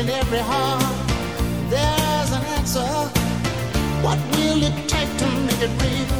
in every heart there's an answer. What will it take to make it real?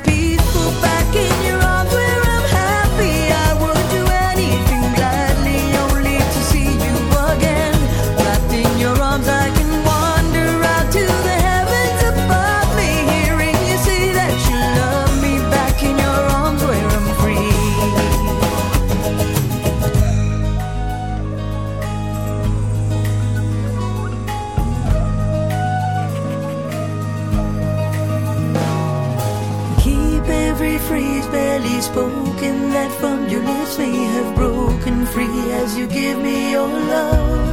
free as you give me your love.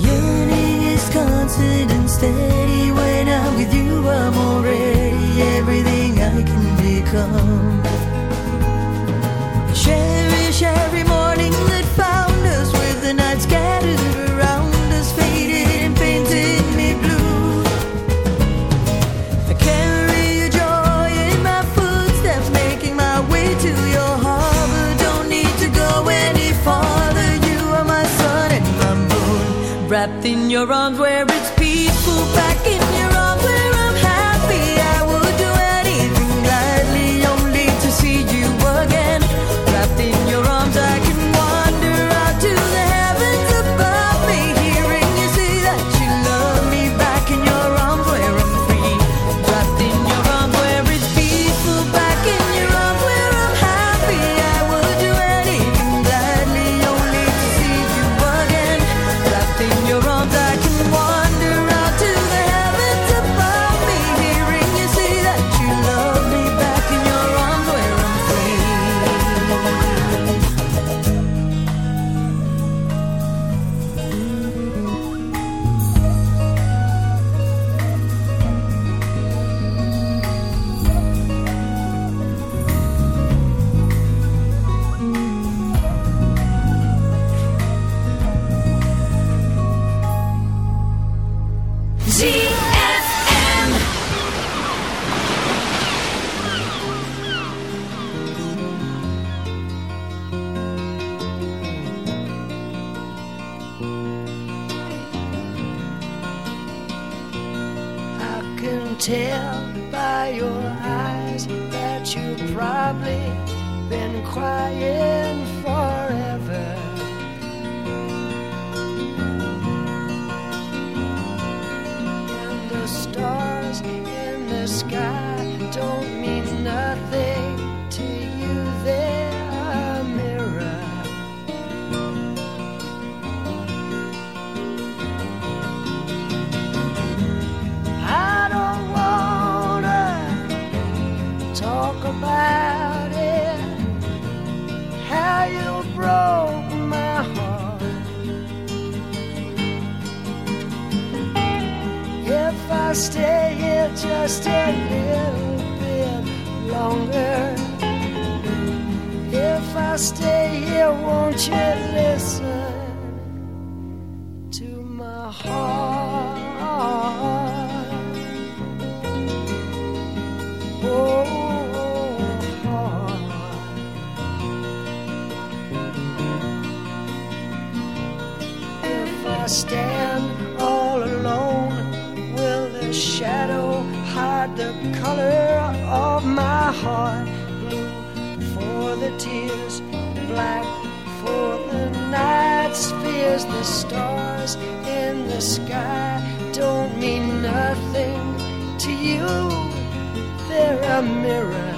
Yearning is constant and steady. When I'm with you, I'm already everything I can become. your arms where to my heart. Oh, heart. If I stand all alone, will the shadow hide the color of my heart? Blue for the tears, black for the night that spears the stars in the sky don't mean nothing to you. They're a mirror.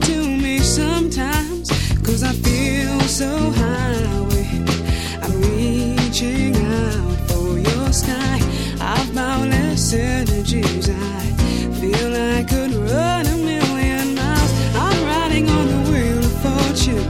sometimes. Cause I feel so high. I'm reaching out for your sky. I've boundless energies. I feel I could run a million miles. I'm riding on the wheel of fortune,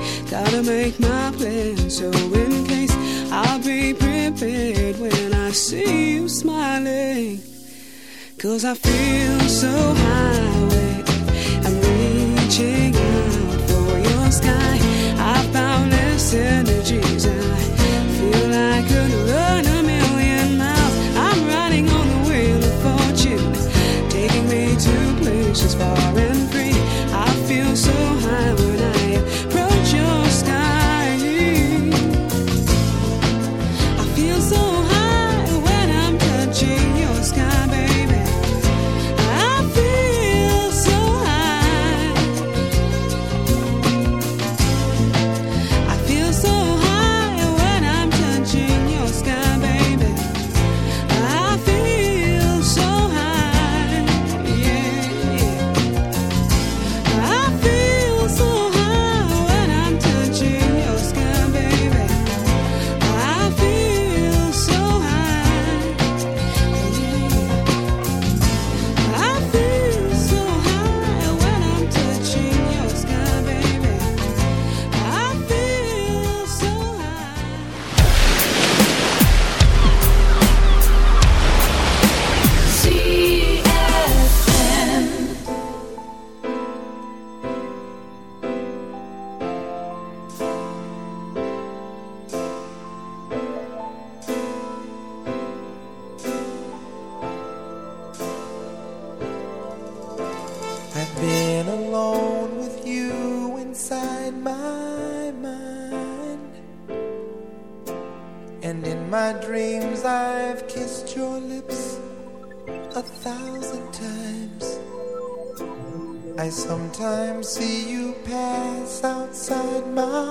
Gotta make my plan, so in case I'll be prepared when I see you smiling. Cause I feel so high, I'm reaching out for your sky. I've boundless energies. I sometimes see you pass outside my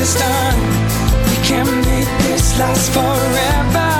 this time. We can make this last forever.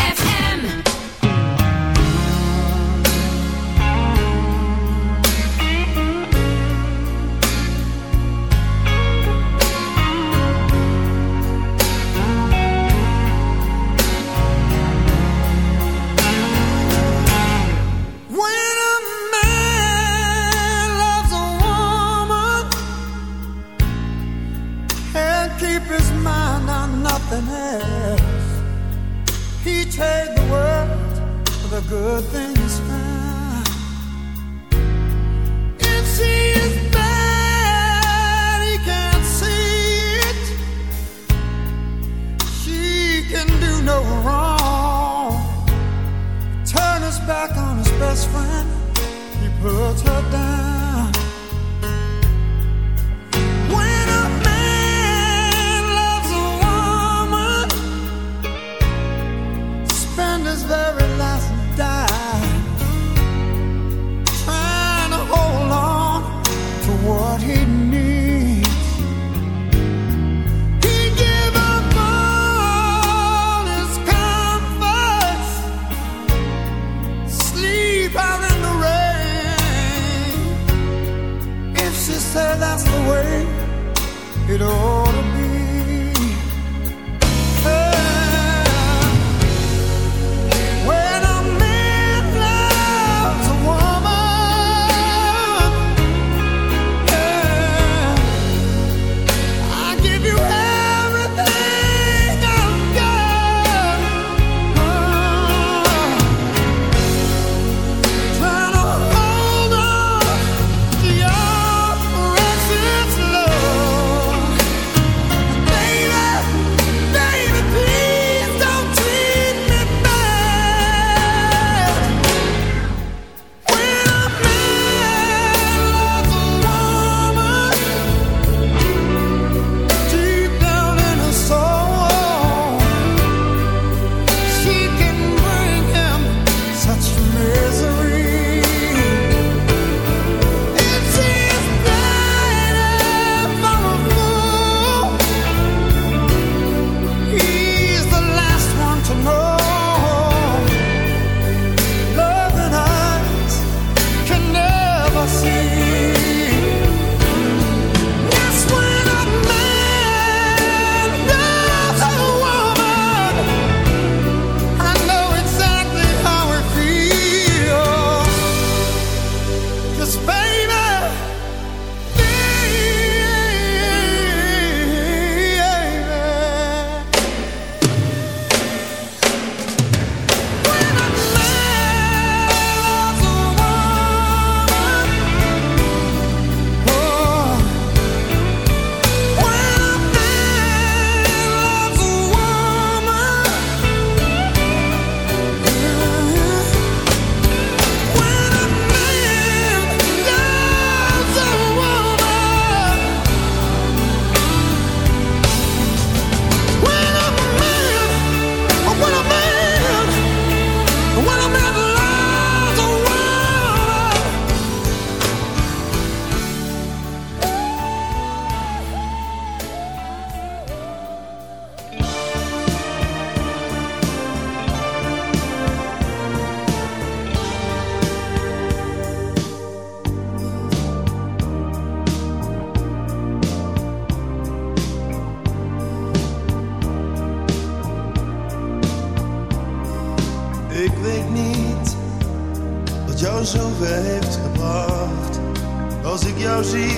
jou zie,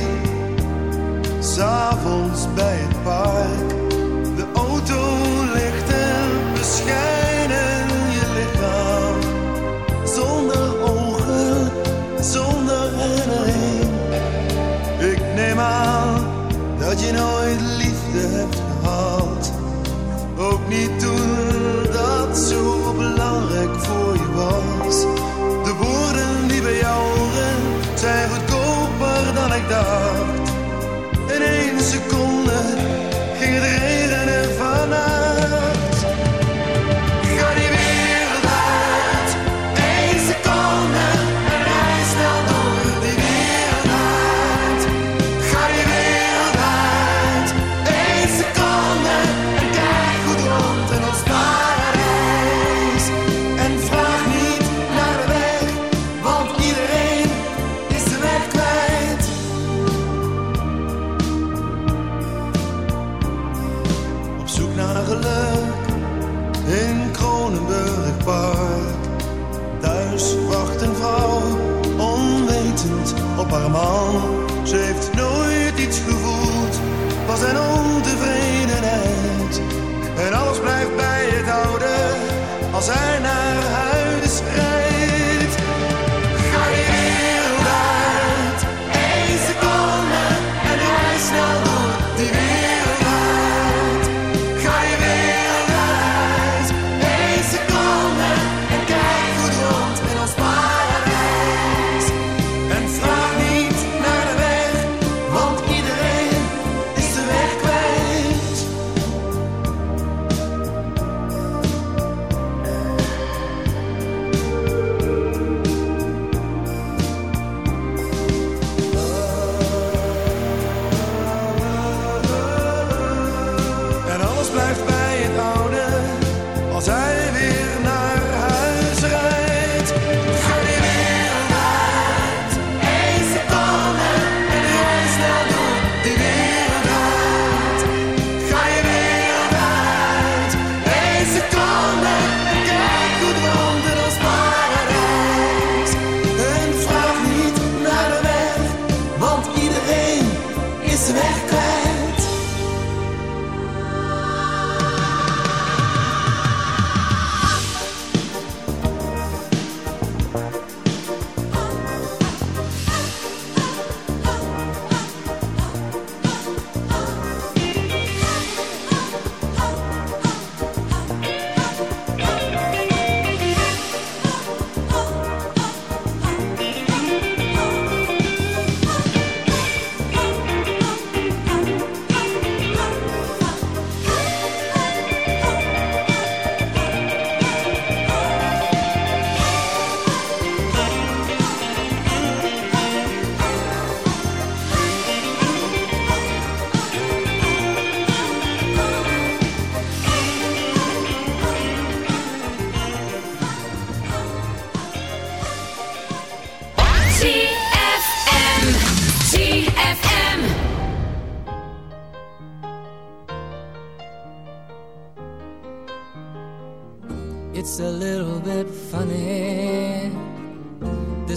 s'avonds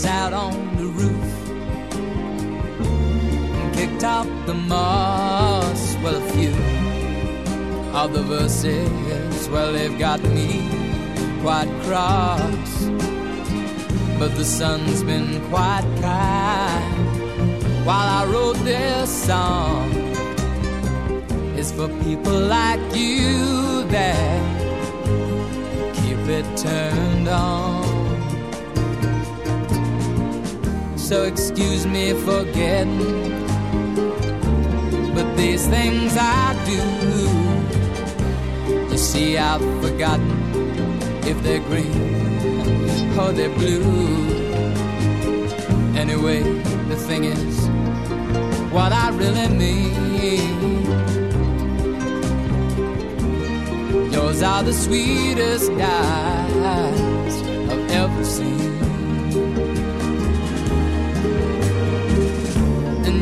I sat on the roof and kicked out the moss. Well, a few of the verses, well, they've got me quite cross. But the sun's been quite kind while I wrote this song. It's for people like you that keep it turned on. So excuse me for getting, but these things I do. You see, I've forgotten if they're green or they're blue. Anyway, the thing is, what I really mean. Yours are the sweetest eyes I've ever seen.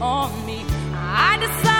on me. I decided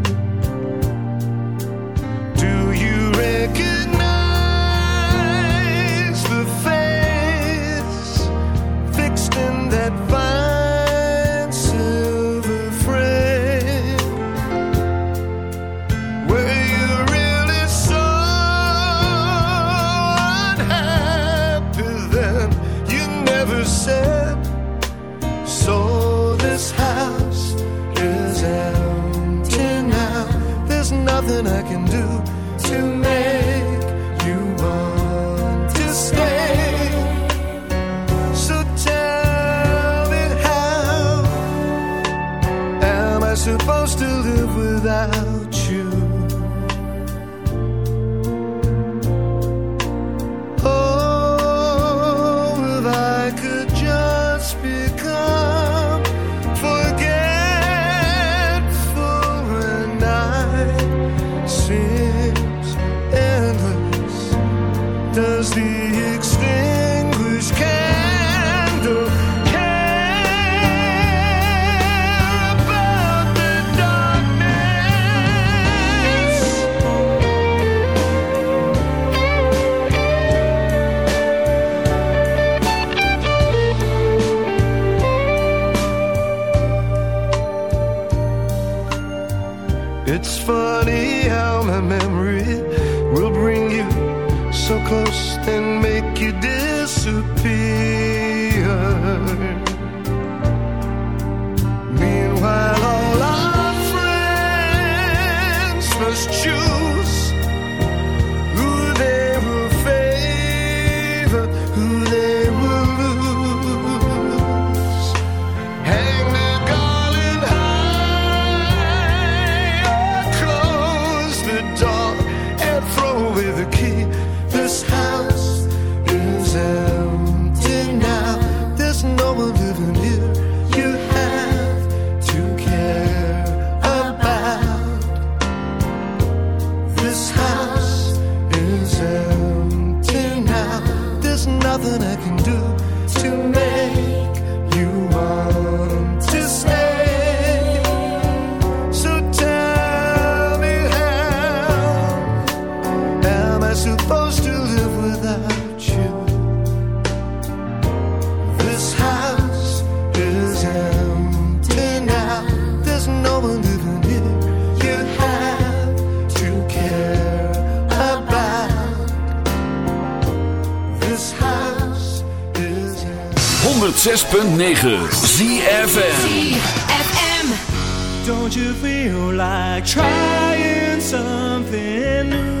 to make 106.9 ZFM. ZFM. Don't you feel like trying something new?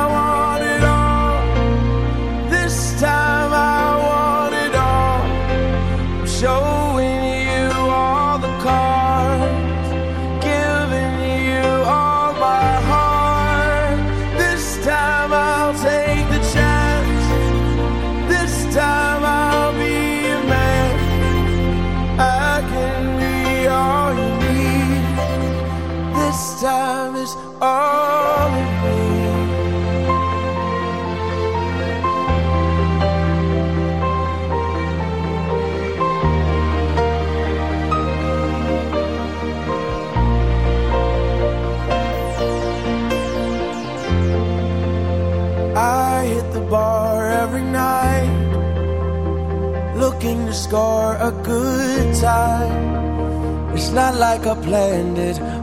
is all. I hit the bar every night looking to score a good time. It's not like I planned it,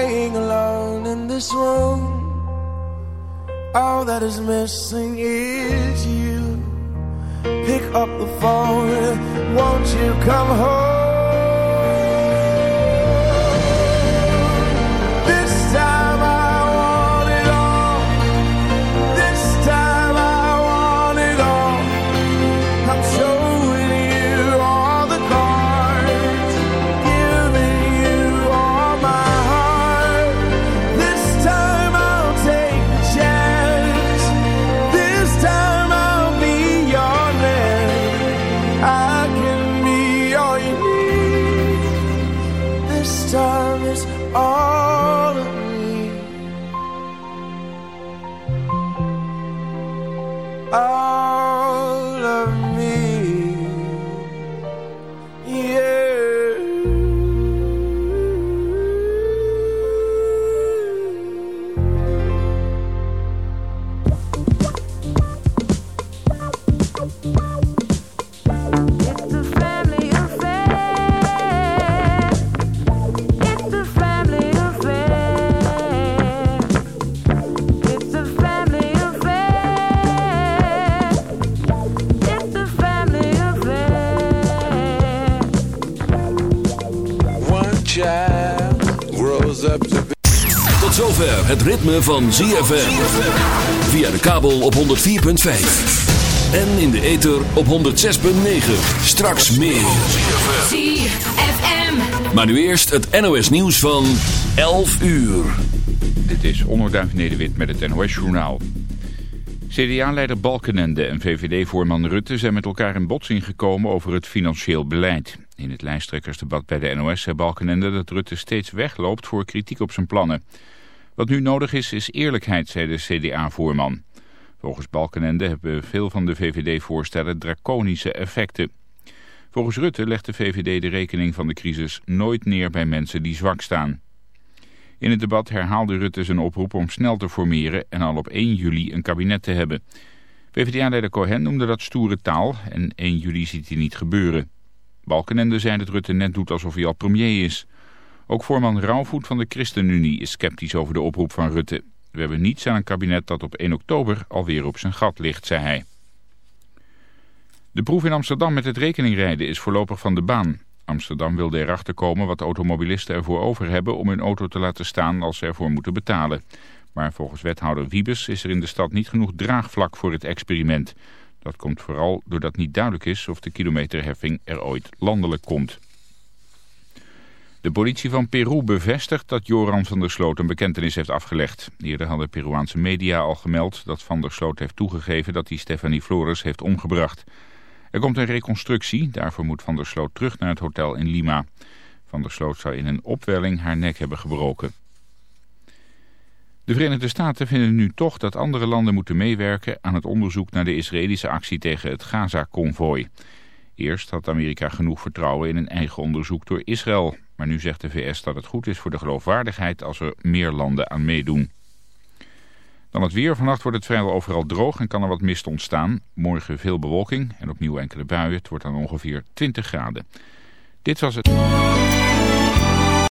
Lying alone in this room, all that is missing is you. Pick up the phone, won't you come home? Het ritme van ZFM. Via de kabel op 104.5. En in de ether op 106.9. Straks meer. ZFM. Maar nu eerst het NOS nieuws van 11 uur. Dit is Onderduif Nederwit met het NOS Journaal. CDA-leider Balkenende en VVD-voorman Rutte zijn met elkaar in botsing gekomen over het financieel beleid. In het lijsttrekkersdebat bij de NOS zei Balkenende dat Rutte steeds wegloopt voor kritiek op zijn plannen. Wat nu nodig is, is eerlijkheid, zei de CDA-voorman. Volgens Balkenende hebben veel van de VVD-voorstellen draconische effecten. Volgens Rutte legt de VVD de rekening van de crisis nooit neer bij mensen die zwak staan. In het debat herhaalde Rutte zijn oproep om snel te formeren en al op 1 juli een kabinet te hebben. PvdA-leider Cohen noemde dat stoere taal en 1 juli ziet hij niet gebeuren. Balkenende zei dat Rutte net doet alsof hij al premier is. Ook voorman Rauwvoet van de ChristenUnie is sceptisch over de oproep van Rutte. We hebben niets aan een kabinet dat op 1 oktober alweer op zijn gat ligt, zei hij. De proef in Amsterdam met het rekeningrijden is voorlopig van de baan. Amsterdam wilde erachter komen wat automobilisten ervoor over hebben om hun auto te laten staan als ze ervoor moeten betalen. Maar volgens wethouder Wiebes is er in de stad niet genoeg draagvlak voor het experiment. Dat komt vooral doordat niet duidelijk is of de kilometerheffing er ooit landelijk komt. De politie van Peru bevestigt dat Joran van der Sloot een bekentenis heeft afgelegd. Eerder hadden Peruaanse media al gemeld dat van der Sloot heeft toegegeven dat hij Stephanie Flores heeft omgebracht. Er komt een reconstructie, daarvoor moet Van der Sloot terug naar het hotel in Lima. Van der Sloot zou in een opwelling haar nek hebben gebroken. De Verenigde Staten vinden nu toch dat andere landen moeten meewerken aan het onderzoek naar de Israëlische actie tegen het Gaza-konvooi. Eerst had Amerika genoeg vertrouwen in een eigen onderzoek door Israël. Maar nu zegt de VS dat het goed is voor de geloofwaardigheid als er meer landen aan meedoen. Dan het weer. Vannacht wordt het vrijwel overal droog en kan er wat mist ontstaan. Morgen veel bewolking en opnieuw enkele buien. Het wordt dan ongeveer 20 graden. Dit was het...